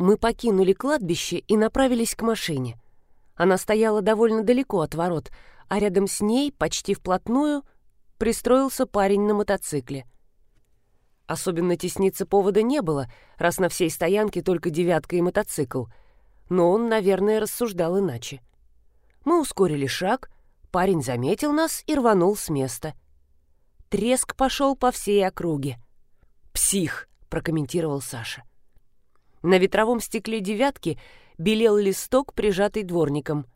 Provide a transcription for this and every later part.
Мы покинули кладбище и направились к машине. Она стояла довольно далеко от ворот, а рядом с ней, почти вплотную, пристроился парень на мотоцикле. Особенно тесниться повода не было, раз на всей стоянке только девятка и мотоцикл. Но он, наверное, рассуждал иначе. Мы ускорили шаг, парень заметил нас и рванул с места. Треск пошел по всей округе. «Псих!» — прокомментировал Саша. На ветровом стекле «девятки» белел листок, прижатый дворником.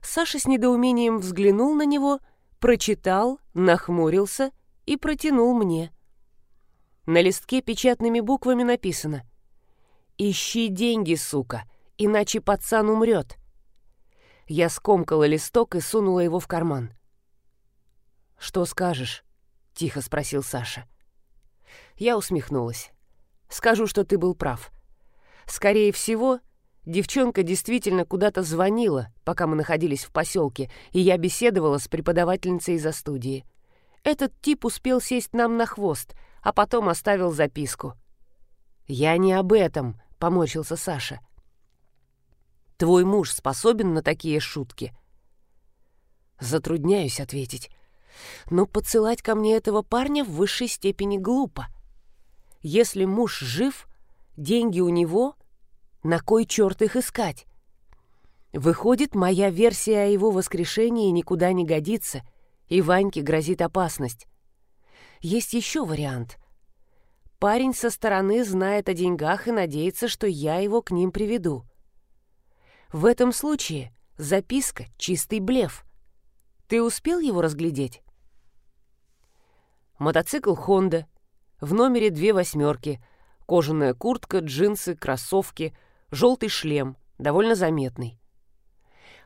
Саша с недоумением взглянул на него, прочитал, нахмурился и протянул мне. На листке печатными буквами написано «Ищи деньги, сука, иначе пацан умрет». Я скомкала листок и сунула его в карман. «Что скажешь?» — тихо спросил Саша. Я усмехнулась. «Скажу, что ты был прав. Скорее всего, девчонка действительно куда-то звонила, пока мы находились в поселке, и я беседовала с преподавательницей из-за студии. Этот тип успел сесть нам на хвост, а потом оставил записку. «Я не об этом», — поморщился Саша. «Твой муж способен на такие шутки?» Затрудняюсь ответить. Но подсылать ко мне этого парня в высшей степени глупо. Если муж жив, деньги у него, на кой черт их искать? Выходит, моя версия о его воскрешении никуда не годится, и Ваньке грозит опасность. Есть еще вариант. Парень со стороны знает о деньгах и надеется, что я его к ним приведу. В этом случае записка — чистый блеф. Ты успел его разглядеть? Мотоцикл «Хонда». В номере две восьмерки — Кожаная куртка, джинсы, кроссовки, желтый шлем, довольно заметный.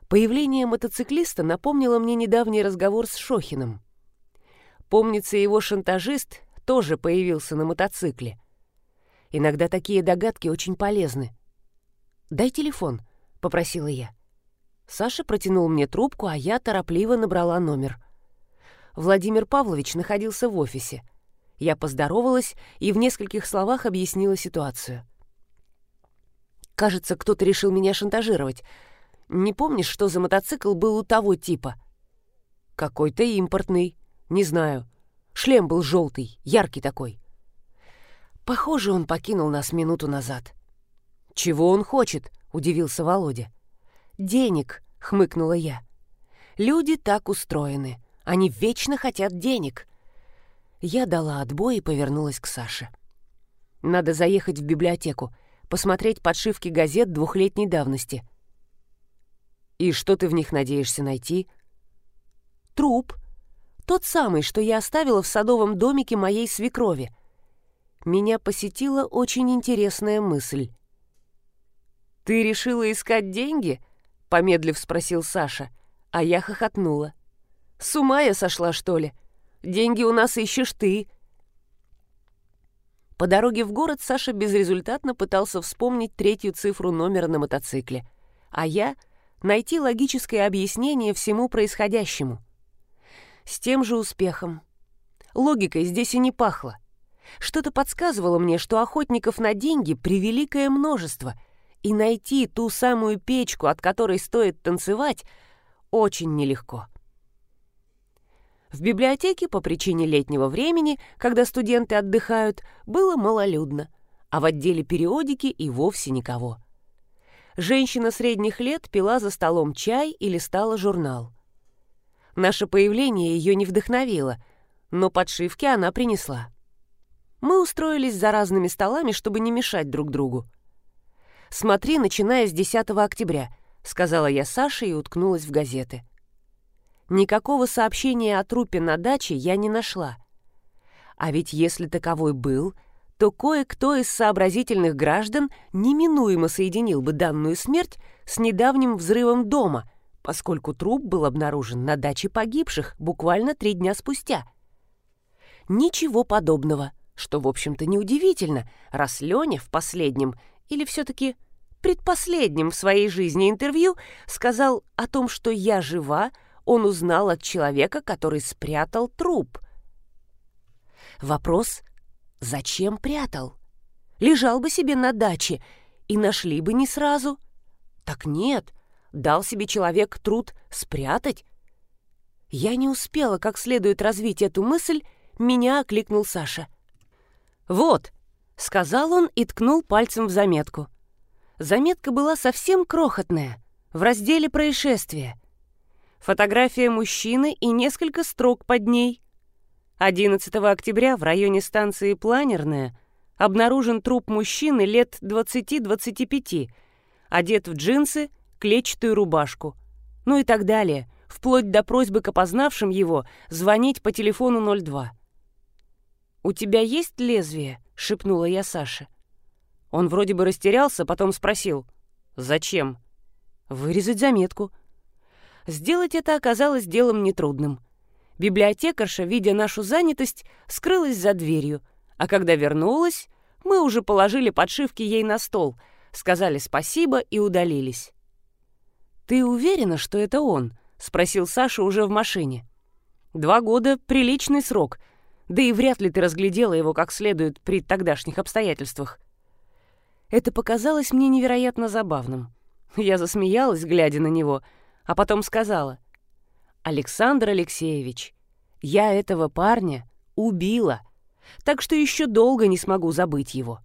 Появление мотоциклиста напомнило мне недавний разговор с Шохиным. Помнится, его шантажист тоже появился на мотоцикле. Иногда такие догадки очень полезны. «Дай телефон», — попросила я. Саша протянул мне трубку, а я торопливо набрала номер. Владимир Павлович находился в офисе. Я поздоровалась и в нескольких словах объяснила ситуацию. Кажется, кто-то решил меня шантажировать. Не помнишь, что за мотоцикл был у того типа? Какой-то импортный. Не знаю. Шлем был желтый, яркий такой. Похоже, он покинул нас минуту назад. «Чего он хочет?» — удивился Володя. «Денег», — хмыкнула я. «Люди так устроены. Они вечно хотят денег. Я дала отбой и повернулась к Саше. «Надо заехать в библиотеку, посмотреть подшивки газет двухлетней давности». «И что ты в них надеешься найти?» «Труп. Тот самый, что я оставила в садовом домике моей свекрови. Меня посетила очень интересная мысль». «Ты решила искать деньги?» — помедлив спросил Саша, а я хохотнула. «С ума я сошла, что ли?» Деньги у нас ищешь ты». По дороге в город Саша безрезультатно пытался вспомнить третью цифру номера на мотоцикле, а я — найти логическое объяснение всему происходящему. С тем же успехом. Логикой здесь и не пахло. Что-то подсказывало мне, что охотников на деньги превеликое множество, и найти ту самую печку, от которой стоит танцевать, очень нелегко. В библиотеке по причине летнего времени, когда студенты отдыхают, было малолюдно, а в отделе периодики и вовсе никого. Женщина средних лет пила за столом чай и листала журнал. Наше появление ее не вдохновило, но подшивки она принесла. Мы устроились за разными столами, чтобы не мешать друг другу. «Смотри, начиная с 10 октября», — сказала я Саше и уткнулась в газеты. Никакого сообщения о трупе на даче я не нашла. А ведь если таковой был, то кое-кто из сообразительных граждан неминуемо соединил бы данную смерть с недавним взрывом дома, поскольку труп был обнаружен на даче погибших буквально три дня спустя. Ничего подобного, что, в общем-то, неудивительно, раз Леня в последнем, или все-таки предпоследнем в своей жизни интервью сказал о том, что я жива, он узнал от человека, который спрятал труп. Вопрос, зачем прятал? Лежал бы себе на даче и нашли бы не сразу. Так нет, дал себе человек труд спрятать. Я не успела как следует развить эту мысль, меня окликнул Саша. «Вот», — сказал он и ткнул пальцем в заметку. Заметка была совсем крохотная, в разделе «Происшествия». Фотография мужчины и несколько строк под ней. 11 октября в районе станции «Планерная» обнаружен труп мужчины лет 20-25, одет в джинсы, клетчатую рубашку. Ну и так далее, вплоть до просьбы к опознавшим его звонить по телефону 02. «У тебя есть лезвие?» — шепнула я Саше. Он вроде бы растерялся, потом спросил. «Зачем?» «Вырезать заметку». Сделать это оказалось делом нетрудным. Библиотекарша, видя нашу занятость, скрылась за дверью, а когда вернулась, мы уже положили подшивки ей на стол, сказали спасибо и удалились. «Ты уверена, что это он?» — спросил Саша уже в машине. «Два года — приличный срок, да и вряд ли ты разглядела его как следует при тогдашних обстоятельствах». Это показалось мне невероятно забавным. Я засмеялась, глядя на него, а потом сказала. «Александр Алексеевич, я этого парня убила, так что еще долго не смогу забыть его».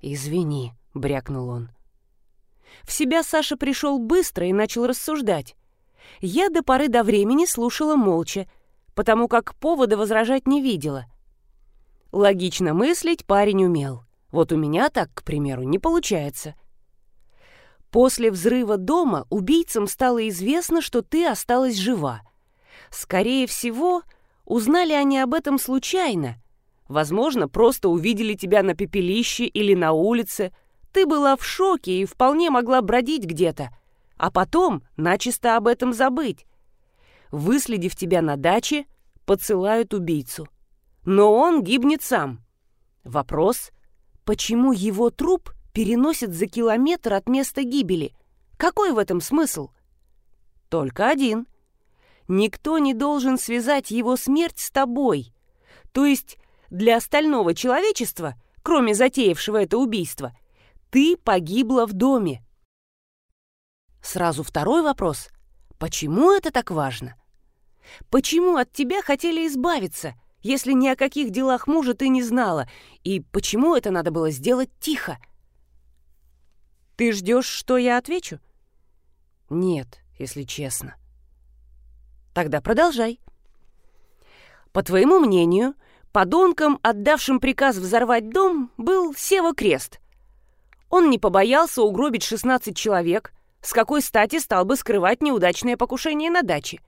«Извини», — брякнул он. В себя Саша пришел быстро и начал рассуждать. Я до поры до времени слушала молча, потому как повода возражать не видела. Логично мыслить парень умел. Вот у меня так, к примеру, не получается. После взрыва дома убийцам стало известно, что ты осталась жива. Скорее всего, узнали они об этом случайно. Возможно, просто увидели тебя на пепелище или на улице. Ты была в шоке и вполне могла бродить где-то, а потом начисто об этом забыть. Выследив тебя на даче, поцелают убийцу. Но он гибнет сам. Вопрос, почему его труп переносят за километр от места гибели. Какой в этом смысл? Только один. Никто не должен связать его смерть с тобой. То есть для остального человечества, кроме затеявшего это убийство, ты погибла в доме. Сразу второй вопрос. Почему это так важно? Почему от тебя хотели избавиться, если ни о каких делах мужа ты не знала? И почему это надо было сделать тихо? Ты ждешь, что я отвечу? Нет, если честно. Тогда продолжай. По твоему мнению, подонком, отдавшим приказ взорвать дом, был Сева Крест. Он не побоялся угробить 16 человек, с какой стати стал бы скрывать неудачное покушение на даче.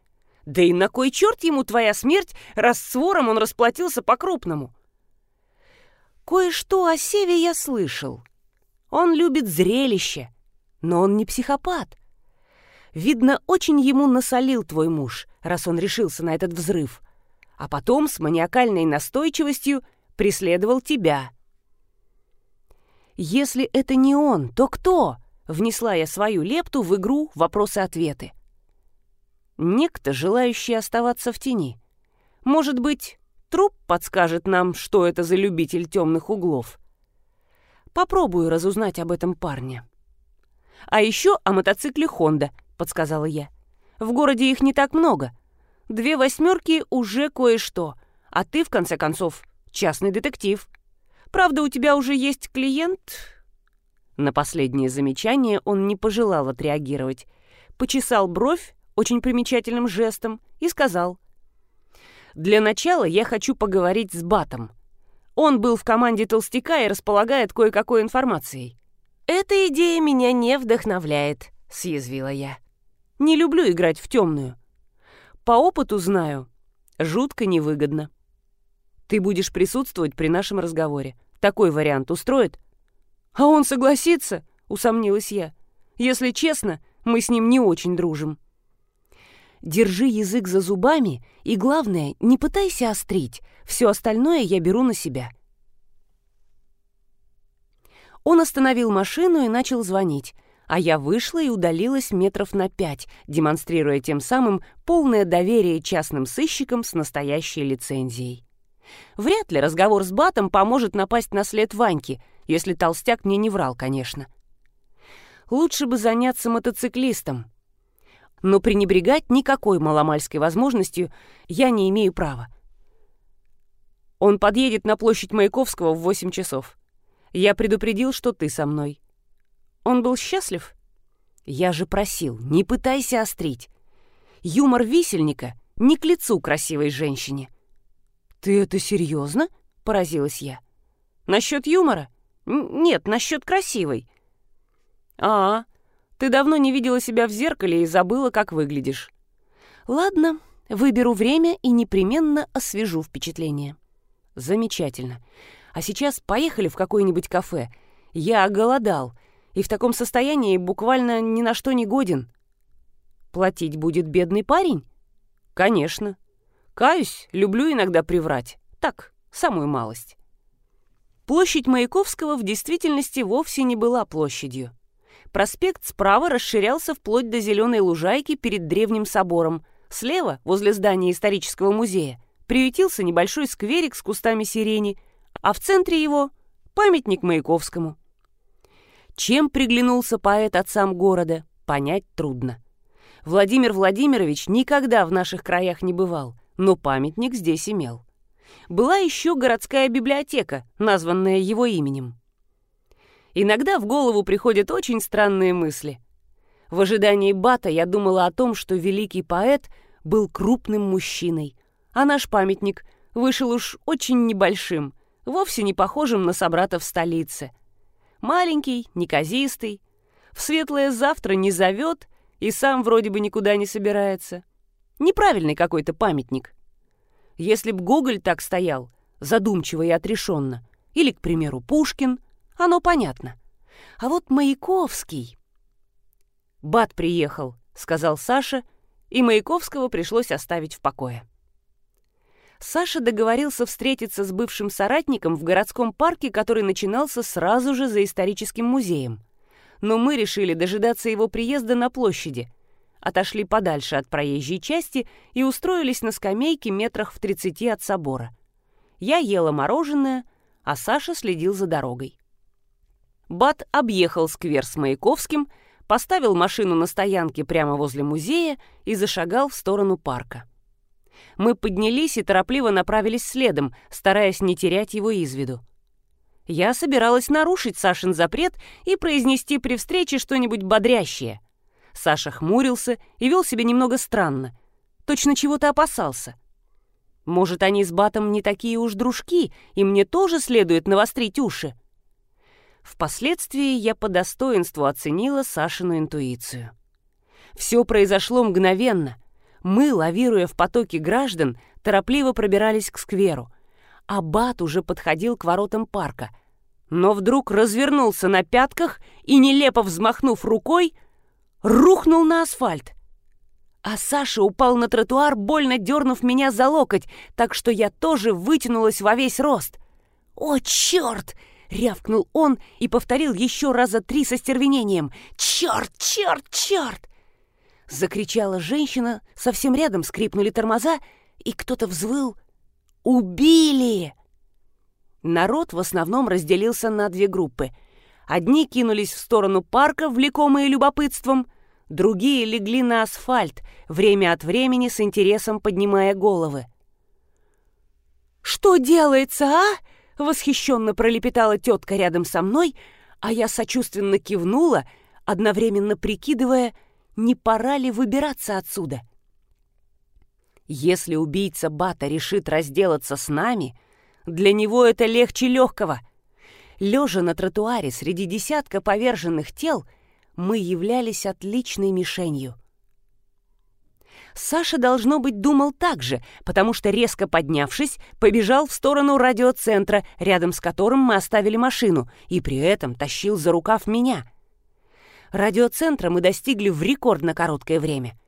Да и на кой черт ему твоя смерть, раз с вором он расплатился по-крупному? Кое-что о Севе я слышал. Он любит зрелище, но он не психопат. Видно, очень ему насолил твой муж, раз он решился на этот взрыв, а потом с маниакальной настойчивостью преследовал тебя. Если это не он, то кто? Внесла я свою лепту в игру вопросы-ответы. Некто, желающий оставаться в тени. Может быть, труп подскажет нам, что это за любитель темных углов. Попробую разузнать об этом парне. А еще о мотоцикле «Хонда», — подсказала я. В городе их не так много. Две восьмерки уже кое-что, а ты, в конце концов, частный детектив. Правда, у тебя уже есть клиент?» На последнее замечание он не пожелал отреагировать. Почесал бровь очень примечательным жестом и сказал. «Для начала я хочу поговорить с Батом. Он был в команде Толстяка и располагает кое-какой информацией. «Эта идея меня не вдохновляет», — съязвила я. «Не люблю играть в темную. По опыту знаю, жутко невыгодно. Ты будешь присутствовать при нашем разговоре. Такой вариант устроит?» «А он согласится?» — усомнилась я. «Если честно, мы с ним не очень дружим». Держи язык за зубами и, главное, не пытайся острить. Все остальное я беру на себя. Он остановил машину и начал звонить, а я вышла и удалилась метров на пять, демонстрируя тем самым полное доверие частным сыщикам с настоящей лицензией. Вряд ли разговор с Батом поможет напасть на след Ваньки, если толстяк мне не врал, конечно. Лучше бы заняться мотоциклистом. Но пренебрегать никакой маломальской возможностью я не имею права. Он подъедет на площадь Маяковского в 8 часов. Я предупредил, что ты со мной. Он был счастлив? Я же просил, не пытайся острить. Юмор висельника не к лицу красивой женщине. «Ты это серьезно?» — поразилась я. «Насчет юмора? Н нет, насчет красивой». «А, ты давно не видела себя в зеркале и забыла, как выглядишь». «Ладно, выберу время и непременно освежу впечатление». «Замечательно. А сейчас поехали в какое-нибудь кафе. Я оголодал и в таком состоянии буквально ни на что не годен». «Платить будет бедный парень?» «Конечно. Каюсь, люблю иногда приврать. Так, самую малость». Площадь Маяковского в действительности вовсе не была площадью. Проспект справа расширялся вплоть до зеленой лужайки перед древним собором. Слева, возле здания исторического музея, приютился небольшой скверик с кустами сирени, а в центре его — памятник Маяковскому. Чем приглянулся поэт отцам города, понять трудно. Владимир Владимирович никогда в наших краях не бывал, но памятник здесь имел. Была еще городская библиотека, названная его именем. Иногда в голову приходят очень странные мысли. В ожидании Бата я думала о том, что великий поэт был крупным мужчиной, а наш памятник вышел уж очень небольшим, вовсе не похожим на собрата в столице. Маленький, неказистый, в светлое завтра не зовет и сам вроде бы никуда не собирается. Неправильный какой-то памятник. Если б Гоголь так стоял, задумчиво и отрешенно, или, к примеру, Пушкин, оно понятно. А вот Маяковский... «Бат приехал», — сказал Саша, и Маяковского пришлось оставить в покое. Саша договорился встретиться с бывшим соратником в городском парке, который начинался сразу же за историческим музеем но мы решили дожидаться его приезда на площади. Отошли подальше от проезжей части и устроились на скамейке метрах в тридцати от собора. Я ела мороженое, а Саша следил за дорогой. Бат объехал сквер с Маяковским, поставил машину на стоянке прямо возле музея и зашагал в сторону парка. Мы поднялись и торопливо направились следом, стараясь не терять его из виду. Я собиралась нарушить Сашин запрет и произнести при встрече что-нибудь бодрящее. Саша хмурился и вел себя немного странно. Точно чего-то опасался. Может, они с Батом не такие уж дружки, и мне тоже следует навострить уши? Впоследствии я по достоинству оценила Сашину интуицию. Все произошло мгновенно. Мы, лавируя в потоке граждан, торопливо пробирались к скверу, а Бат уже подходил к воротам парка — но вдруг развернулся на пятках и, нелепо взмахнув рукой, рухнул на асфальт. А Саша упал на тротуар, больно дернув меня за локоть, так что я тоже вытянулась во весь рост. «О, черт!» — рявкнул он и повторил еще раза три со стервенением. «Черт, черт, черт!» Закричала женщина, совсем рядом скрипнули тормоза, и кто-то взвыл. «Убили!» Народ в основном разделился на две группы. Одни кинулись в сторону парка, влекомые любопытством, другие легли на асфальт, время от времени с интересом поднимая головы. «Что делается, а?» — восхищенно пролепетала тетка рядом со мной, а я сочувственно кивнула, одновременно прикидывая, не пора ли выбираться отсюда. Если убийца Бата решит разделаться с нами — для него это легче легкого. Лежа на тротуаре среди десятка поверженных тел, мы являлись отличной мишенью. Саша, должно быть, думал так же, потому что, резко поднявшись, побежал в сторону радиоцентра, рядом с которым мы оставили машину, и при этом тащил за рукав меня. Радиоцентра мы достигли в рекордно короткое время.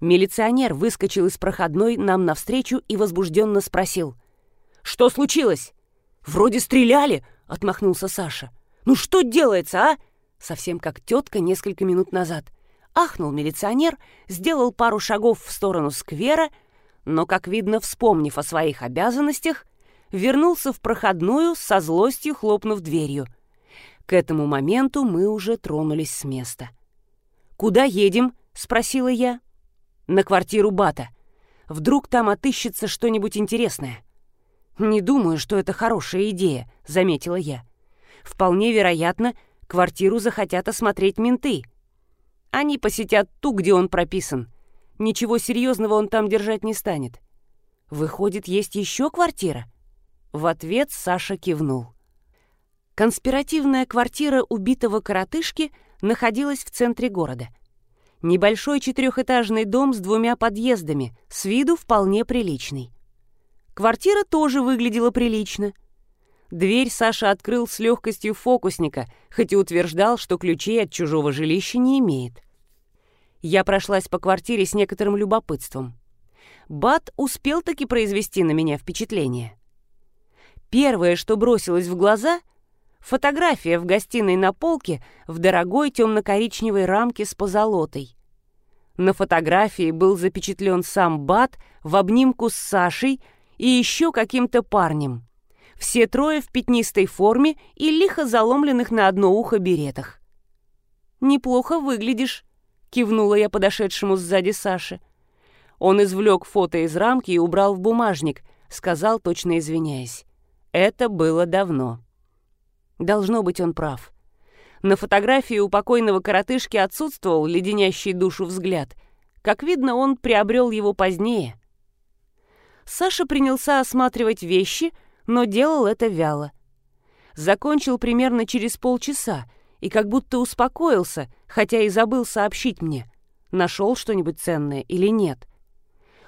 Милиционер выскочил из проходной нам навстречу и возбужденно спросил — «Что случилось?» «Вроде стреляли», — отмахнулся Саша. «Ну что делается, а?» Совсем как тетка несколько минут назад. Ахнул милиционер, сделал пару шагов в сторону сквера, но, как видно, вспомнив о своих обязанностях, вернулся в проходную со злостью хлопнув дверью. К этому моменту мы уже тронулись с места. «Куда едем?» — спросила я. «На квартиру Бата. Вдруг там отыщется что-нибудь интересное». «Не думаю, что это хорошая идея», — заметила я. «Вполне вероятно, квартиру захотят осмотреть менты. Они посетят ту, где он прописан. Ничего серьезного он там держать не станет. Выходит, есть еще квартира?» В ответ Саша кивнул. Конспиративная квартира убитого коротышки находилась в центре города. Небольшой четырехэтажный дом с двумя подъездами, с виду вполне приличный. Квартира тоже выглядела прилично. Дверь Саша открыл с легкостью фокусника, хоть и утверждал, что ключей от чужого жилища не имеет. Я прошлась по квартире с некоторым любопытством. Бат успел таки произвести на меня впечатление. Первое, что бросилось в глаза — Фотография в гостиной на полке в дорогой темно-коричневой рамке с позолотой. На фотографии был запечатлен сам Бат в обнимку с Сашей и еще каким-то парнем. Все трое в пятнистой форме и лихо заломленных на одно ухо беретах. «Неплохо выглядишь», — кивнула я подошедшему сзади Саше. Он извлек фото из рамки и убрал в бумажник, сказал, точно извиняясь. Это было давно. Должно быть, он прав. На фотографии у покойного коротышки отсутствовал леденящий душу взгляд. Как видно, он приобрел его позднее. Саша принялся осматривать вещи, но делал это вяло. Закончил примерно через полчаса и как будто успокоился, хотя и забыл сообщить мне, нашел что-нибудь ценное или нет.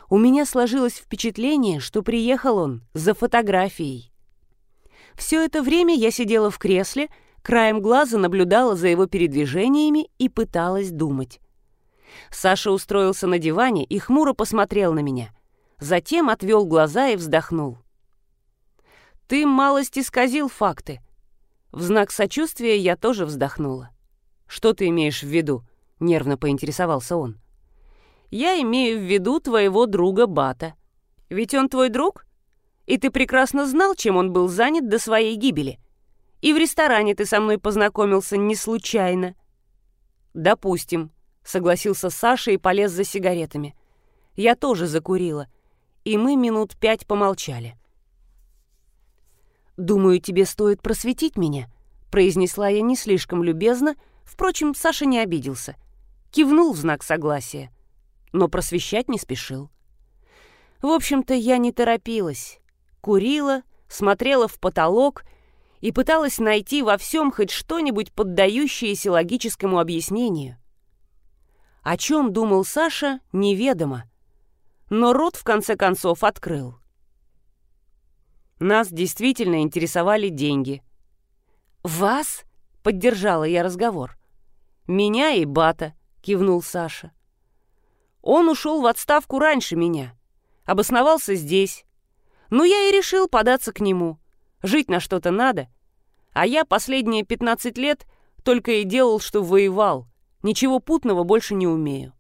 У меня сложилось впечатление, что приехал он за фотографией. Все это время я сидела в кресле, краем глаза наблюдала за его передвижениями и пыталась думать. Саша устроился на диване и хмуро посмотрел на меня. Затем отвел глаза и вздохнул. «Ты малость исказил факты». В знак сочувствия я тоже вздохнула. «Что ты имеешь в виду?» — нервно поинтересовался он. «Я имею в виду твоего друга Бата. Ведь он твой друг?» И ты прекрасно знал, чем он был занят до своей гибели. И в ресторане ты со мной познакомился не случайно. Допустим, согласился Саша и полез за сигаретами. Я тоже закурила, и мы минут пять помолчали. «Думаю, тебе стоит просветить меня», — произнесла я не слишком любезно, впрочем, Саша не обиделся. Кивнул в знак согласия, но просвещать не спешил. В общем-то, я не торопилась курила, смотрела в потолок и пыталась найти во всем хоть что-нибудь поддающееся логическому объяснению. О чем думал Саша, неведомо, но рот в конце концов открыл. Нас действительно интересовали деньги. «Вас?» — поддержала я разговор. «Меня и Бата», — кивнул Саша. «Он ушел в отставку раньше меня, обосновался здесь, ну, я и решил податься к нему. Жить на что-то надо. А я последние 15 лет только и делал, что воевал. Ничего путного больше не умею.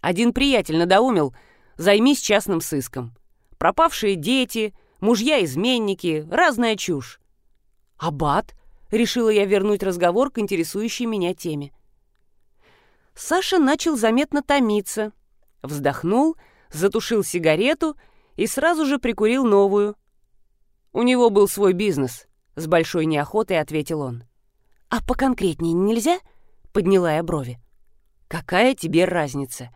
Один приятель надоумил, займись частным сыском. Пропавшие дети, мужья-изменники, разная чушь. «Аббат?» — решила я вернуть разговор к интересующей меня теме. Саша начал заметно томиться. Вздохнул, затушил сигарету и сразу же прикурил новую. У него был свой бизнес, с большой неохотой ответил он. А поконкретнее нельзя? Подняла я брови. Какая тебе разница?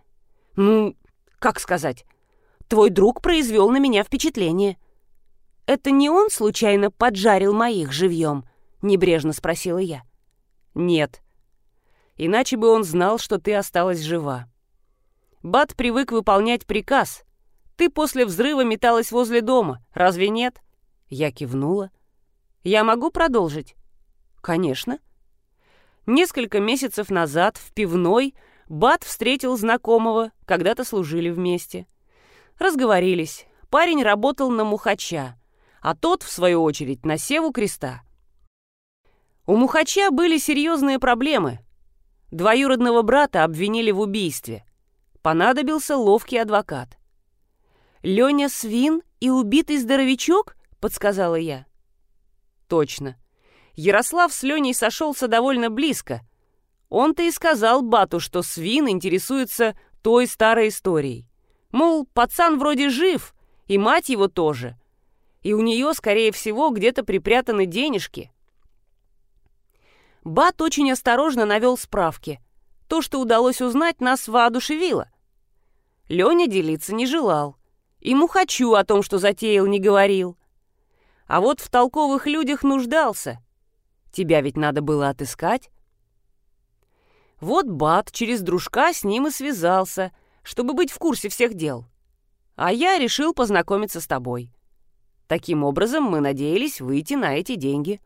Ну, как сказать? Твой друг произвел на меня впечатление. Это не он случайно поджарил моих живьем? Небрежно спросила я. Нет. Иначе бы он знал, что ты осталась жива. Бат привык выполнять приказ, ты после взрыва металась возле дома, разве нет?» Я кивнула. «Я могу продолжить?» «Конечно». Несколько месяцев назад в пивной Бат встретил знакомого, когда-то служили вместе. Разговорились. Парень работал на Мухача, а тот, в свою очередь, на Севу Креста. У Мухача были серьезные проблемы. Двоюродного брата обвинили в убийстве. Понадобился ловкий адвокат. «Леня Свин и убитый здоровячок?» — подсказала я. «Точно. Ярослав с Леней сошелся довольно близко. Он-то и сказал Бату, что свин интересуется той старой историей. Мол, пацан вроде жив, и мать его тоже. И у нее, скорее всего, где-то припрятаны денежки. Бат очень осторожно навел справки. То, что удалось узнать, нас воодушевило. Леня делиться не желал. И Мухачу о том, что затеял, не говорил. А вот в толковых людях нуждался. Тебя ведь надо было отыскать. Вот Бат через дружка с ним и связался, чтобы быть в курсе всех дел. А я решил познакомиться с тобой. Таким образом, мы надеялись выйти на эти деньги.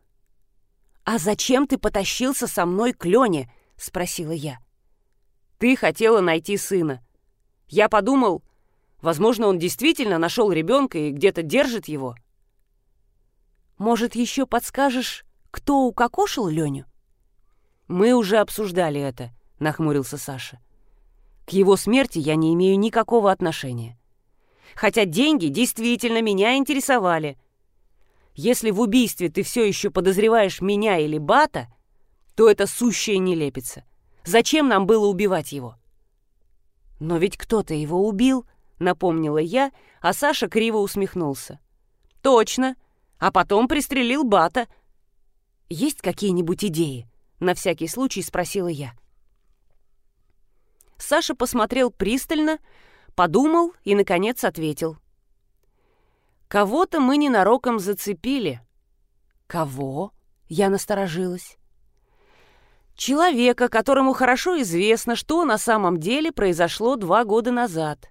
«А зачем ты потащился со мной к Лене?» — спросила я. «Ты хотела найти сына. Я подумал, возможно, он действительно нашел ребенка и где-то держит его». «Может, еще подскажешь, кто укокошил Леню?» «Мы уже обсуждали это», — нахмурился Саша. «К его смерти я не имею никакого отношения. Хотя деньги действительно меня интересовали. Если в убийстве ты все еще подозреваешь меня или Бата, то это сущая нелепица. Зачем нам было убивать его?» «Но ведь кто-то его убил», — напомнила я, а Саша криво усмехнулся. «Точно. А потом пристрелил Бата». «Есть какие-нибудь идеи?» На всякий случай спросила я. Саша посмотрел пристально, подумал и, наконец, ответил. «Кого-то мы ненароком зацепили». «Кого?» — я насторожилась. «Человека, которому хорошо известно, что на самом деле произошло два года назад.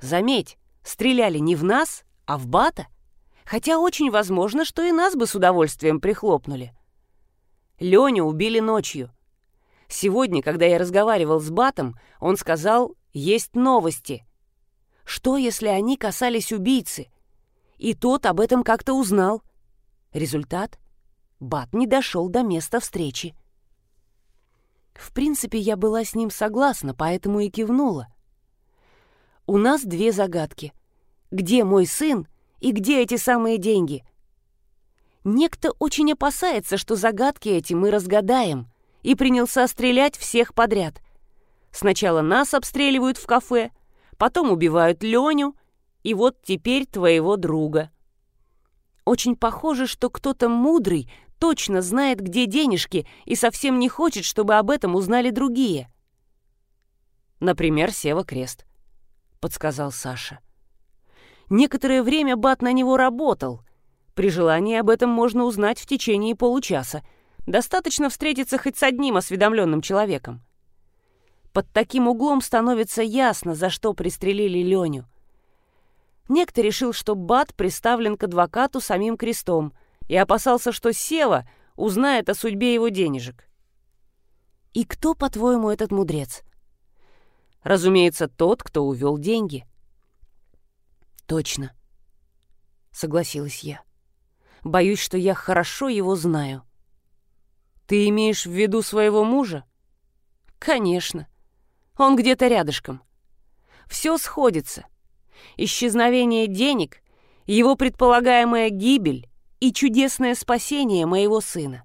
Заметь, стреляли не в нас, а в Бата, хотя очень возможно, что и нас бы с удовольствием прихлопнули. Леню убили ночью. Сегодня, когда я разговаривал с Батом, он сказал, есть новости. Что, если они касались убийцы? И тот об этом как-то узнал. Результат? Бат не дошел до места встречи. В принципе, я была с ним согласна, поэтому и кивнула. У нас две загадки. Где мой сын и где эти самые деньги? Некто очень опасается, что загадки эти мы разгадаем, и принялся стрелять всех подряд. Сначала нас обстреливают в кафе, потом убивают Леню, и вот теперь твоего друга. Очень похоже, что кто-то мудрый точно знает, где денежки, и совсем не хочет, чтобы об этом узнали другие. Например, Сева Крест, — подсказал Саша. Некоторое время Бат на него работал — при желании об этом можно узнать в течение получаса. Достаточно встретиться хоть с одним осведомленным человеком. Под таким углом становится ясно, за что пристрелили Леню. Некто решил, что Бат приставлен к адвокату самим крестом и опасался, что Сева узнает о судьбе его денежек. «И кто, по-твоему, этот мудрец?» «Разумеется, тот, кто увел деньги». «Точно», — согласилась я. Боюсь, что я хорошо его знаю. Ты имеешь в виду своего мужа? Конечно. Он где-то рядышком. Все сходится. Исчезновение денег, его предполагаемая гибель и чудесное спасение моего сына.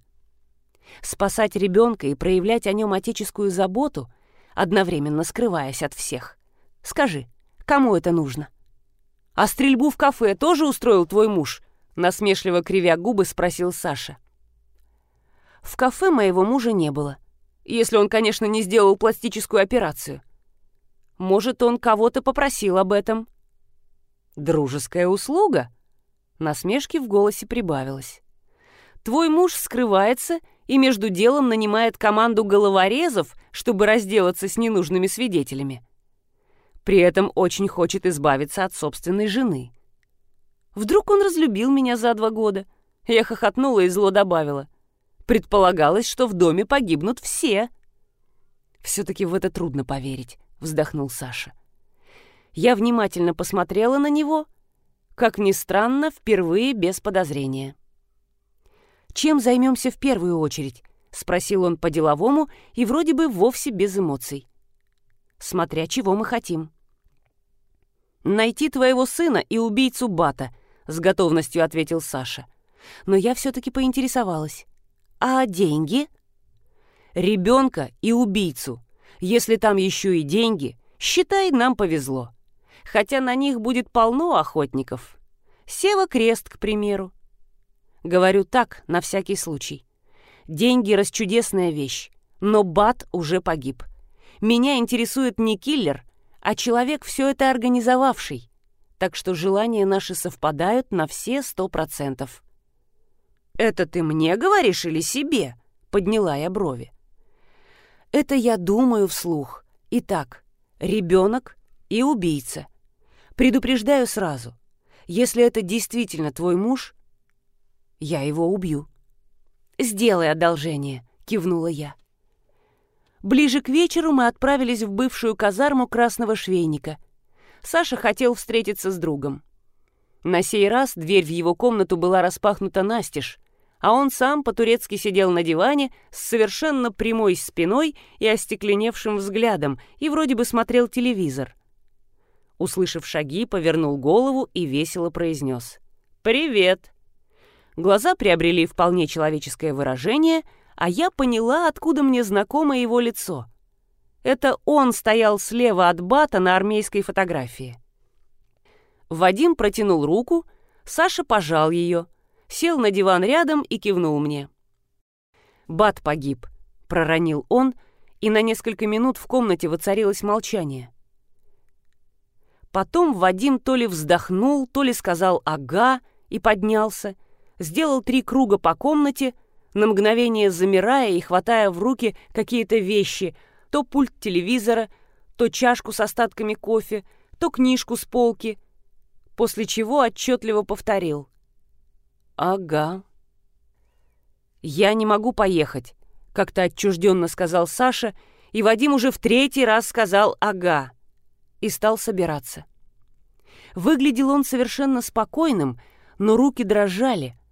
Спасать ребенка и проявлять о нем отеческую заботу, одновременно скрываясь от всех. Скажи, кому это нужно? А стрельбу в кафе тоже устроил твой муж? Насмешливо кривя губы, спросил Саша. В кафе моего мужа не было. Если он, конечно, не сделал пластическую операцию. Может, он кого-то попросил об этом. Дружеская услуга? Насмешки в голосе прибавилось. Твой муж скрывается и между делом нанимает команду головорезов, чтобы разделаться с ненужными свидетелями. При этом очень хочет избавиться от собственной жены. Вдруг он разлюбил меня за два года? Я хохотнула и зло добавила. Предполагалось, что в доме погибнут все. Все-таки в это трудно поверить, вздохнул Саша. Я внимательно посмотрела на него, как ни странно, впервые без подозрения. «Чем займемся в первую очередь?» — спросил он по-деловому и вроде бы вовсе без эмоций. «Смотря чего мы хотим». «Найти твоего сына и убийцу Бата», — с готовностью ответил Саша. Но я все-таки поинтересовалась. А деньги? Ребенка и убийцу. Если там еще и деньги, считай, нам повезло. Хотя на них будет полно охотников. Сева Крест, к примеру. Говорю так, на всякий случай. Деньги — расчудесная вещь, но Бат уже погиб. Меня интересует не киллер, а человек, все это организовавший. Так что желания наши совпадают на все сто процентов. «Это ты мне говоришь или себе?» — подняла я брови. «Это я думаю вслух. Итак, ребенок и убийца. Предупреждаю сразу. Если это действительно твой муж, я его убью». «Сделай одолжение», — кивнула я. Ближе к вечеру мы отправились в бывшую казарму Красного Швейника. Саша хотел встретиться с другом. На сей раз дверь в его комнату была распахнута настежь, а он сам по-турецки сидел на диване с совершенно прямой спиной и остекленевшим взглядом и вроде бы смотрел телевизор. Услышав шаги, повернул голову и весело произнес «Привет!». Глаза приобрели вполне человеческое выражение — а я поняла, откуда мне знакомо его лицо. Это он стоял слева от Бата на армейской фотографии. Вадим протянул руку, Саша пожал ее, сел на диван рядом и кивнул мне. «Бат погиб», — проронил он, и на несколько минут в комнате воцарилось молчание. Потом Вадим то ли вздохнул, то ли сказал «ага» и поднялся, сделал три круга по комнате — на мгновение замирая и хватая в руки какие-то вещи, то пульт телевизора, то чашку с остатками кофе, то книжку с полки, после чего отчетливо повторил. «Ага». «Я не могу поехать», — как-то отчужденно сказал Саша, и Вадим уже в третий раз сказал «ага» и стал собираться. Выглядел он совершенно спокойным, но руки дрожали —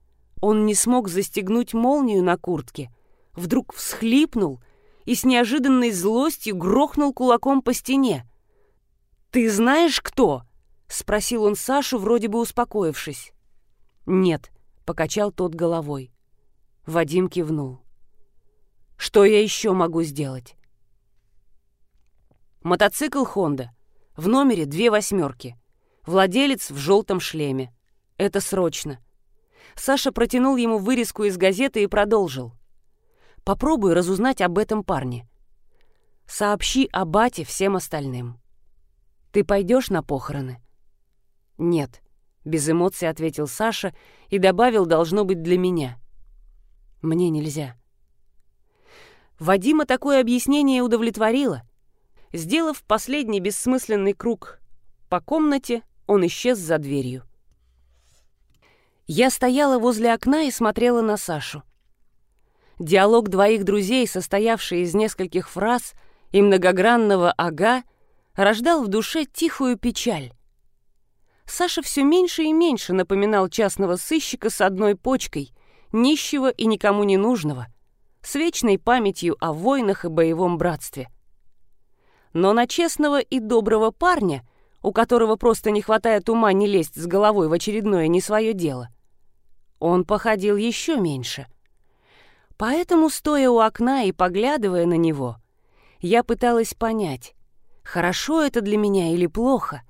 он не смог застегнуть молнию на куртке, вдруг всхлипнул и с неожиданной злостью грохнул кулаком по стене. «Ты знаешь, кто?» — спросил он Сашу, вроде бы успокоившись. «Нет», — покачал тот головой. Вадим кивнул. «Что я еще могу сделать?» Мотоцикл «Хонда». В номере две восьмерки. Владелец в желтом шлеме. Это срочно. Саша протянул ему вырезку из газеты и продолжил. «Попробуй разузнать об этом парне. Сообщи о бате всем остальным. Ты пойдешь на похороны?» «Нет», — без эмоций ответил Саша и добавил «должно быть для меня». «Мне нельзя». Вадима такое объяснение удовлетворило. Сделав последний бессмысленный круг по комнате, он исчез за дверью. Я стояла возле окна и смотрела на Сашу. Диалог двоих друзей, состоявший из нескольких фраз и многогранного «ага», рождал в душе тихую печаль. Саша все меньше и меньше напоминал частного сыщика с одной почкой, нищего и никому не нужного, с вечной памятью о войнах и боевом братстве. Но на честного и доброго парня, у которого просто не хватает ума не лезть с головой в очередное не свое дело, он походил еще меньше. Поэтому, стоя у окна и поглядывая на него, я пыталась понять, хорошо это для меня или плохо,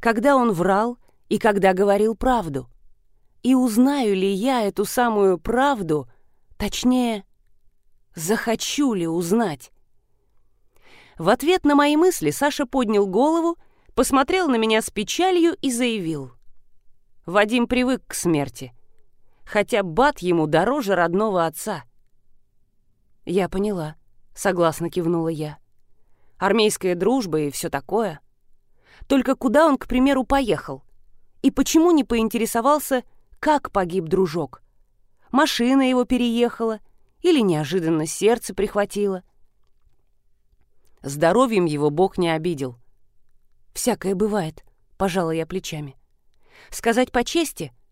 когда он врал и когда говорил правду. И узнаю ли я эту самую правду, точнее, захочу ли узнать. В ответ на мои мысли Саша поднял голову, посмотрел на меня с печалью и заявил. Вадим привык к смерти — хотя Бат ему дороже родного отца. «Я поняла», — согласно кивнула я. «Армейская дружба и все такое. Только куда он, к примеру, поехал? И почему не поинтересовался, как погиб дружок? Машина его переехала или неожиданно сердце прихватило?» Здоровьем его Бог не обидел. «Всякое бывает», — пожала я плечами. «Сказать по чести —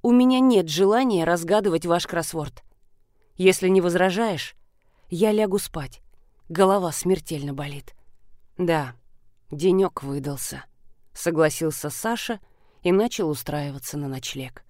у меня нет желания разгадывать ваш кроссворд. Если не возражаешь, я лягу спать. Голова смертельно болит. Да, денек выдался, согласился Саша и начал устраиваться на ночлег.